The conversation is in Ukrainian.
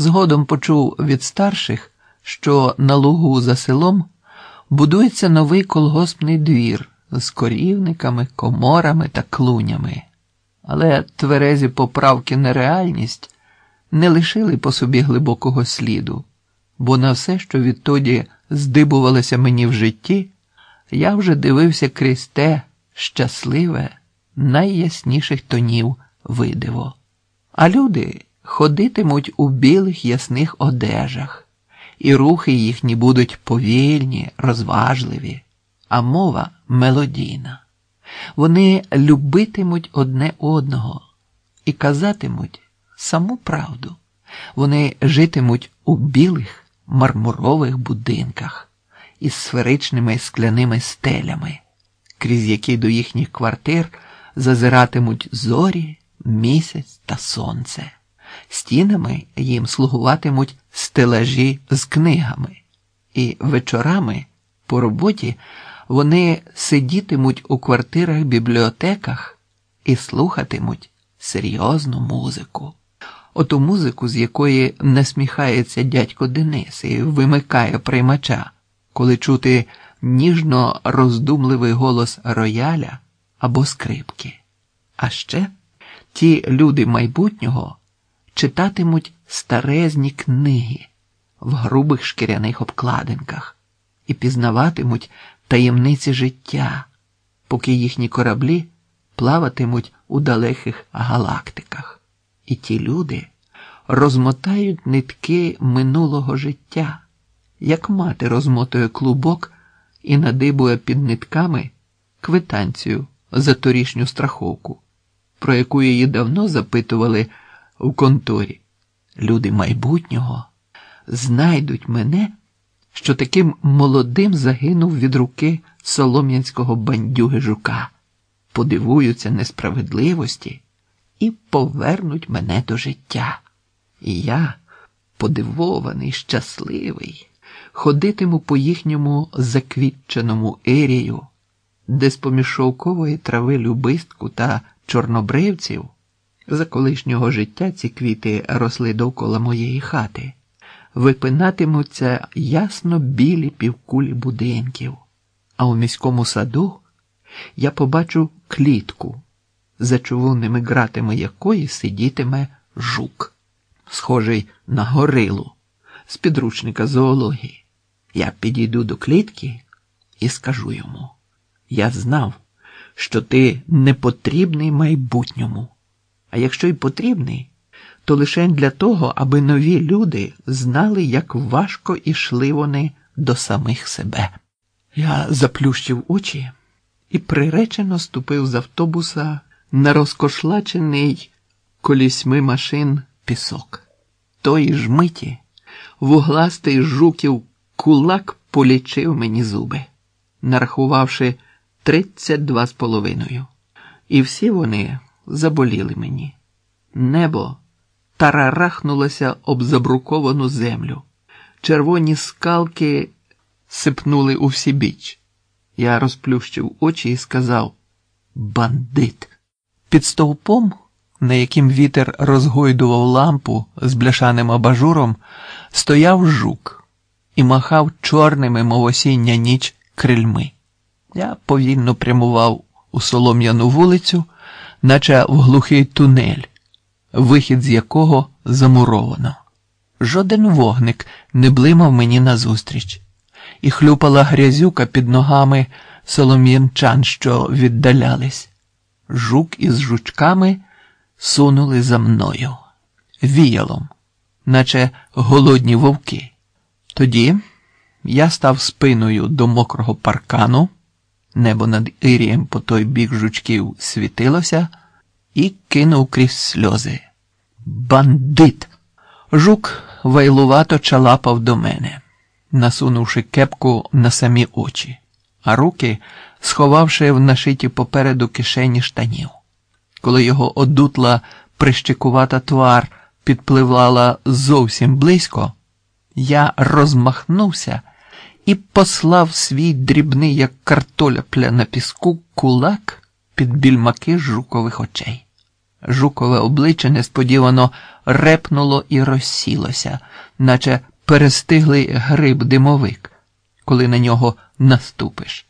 Згодом почув від старших, що на лугу за селом будується новий колгоспний двір з корівниками, коморами та клунями. Але тверезі поправки на реальність не лишили по собі глибокого сліду, бо на все, що відтоді здибувалося мені в житті, я вже дивився крізь те щасливе, найясніших тонів видиво. А люди ходитимуть у білих ясних одежах, і рухи їхні будуть повільні, розважливі, а мова мелодійна. Вони любитимуть одне одного і казатимуть саму правду. Вони житимуть у білих мармурових будинках із сферичними скляними стелями, крізь які до їхніх квартир зазиратимуть зорі, місяць та сонце. Стінами їм слугуватимуть стелажі з книгами, і вечорами по роботі вони сидітимуть у квартирах бібліотеках і слухатимуть серйозну музику. Оту музику, з якої насміхається дядько Денис і вимикає приймача, коли чути ніжно роздумливий голос рояля або скрипки. А ще ті люди майбутнього читатимуть старезні книги в грубих шкіряних обкладинках і пізнаватимуть таємниці життя, поки їхні кораблі плаватимуть у далеких галактиках. І ті люди розмотають нитки минулого життя, як мати розмотує клубок і надибує під нитками квитанцію за торішню страховку, про яку її давно запитували у конторі. Люди майбутнього знайдуть мене, що таким молодим загинув від руки солом'янського бандюги жука, подивуються несправедливості і повернуть мене до життя. І я, подивований, щасливий, ходитиму по їхньому заквітченому ерію, де з поміж шовкової трави любистку та чорнобривців. За колишнього життя ці квіти росли довкола моєї хати, випинатимуться ясно білі півкулі будинків, а у міському саду я побачу клітку, за човунними ґратами якої сидітиме жук, схожий на горилу з підручника зоології. Я підійду до клітки і скажу йому: я знав, що ти не потрібний майбутньому. А якщо й потрібний, то лише для того, аби нові люди знали, як важко ішли вони до самих себе. Я заплющив очі і приречено ступив з автобуса на розкошлачений колісьми машин пісок. Тої ж миті вугластий жуків кулак полічив мені зуби, нарахувавши тридцять два з половиною. І всі вони заболіли мені. Небо тарарахнулося об забруковану землю. Червоні скалки сипнули у всі біч. Я розплющив очі і сказав Бандит. Під стовпом, на яким вітер розгойдував лампу з бляшаним абажуром, стояв жук і махав чорними, мов осіння ніч, крильми. Я повільно прямував у солом'яну вулицю наче в глухий тунель, вихід з якого замуровано. Жоден вогник не блимав мені назустріч, і хлюпала грязюка під ногами солом'янчан, що віддалялись. Жук із жучками сунули за мною, віялом, наче голодні вовки. Тоді я став спиною до мокрого паркану. Небо над Ірієм по той бік жучків світилося і кинув крізь сльози. Бандит! Жук вайлувато чалапав до мене, насунувши кепку на самі очі, а руки сховавши в нашиті попереду кишені штанів. Коли його одутла прищикувата твар підпливала зовсім близько, я розмахнувся і послав свій дрібний, як картоляпля на піску, кулак під більмаки жукових очей. Жукове обличчя несподівано репнуло і розсілося, наче перестиглий гриб димовик, коли на нього наступиш.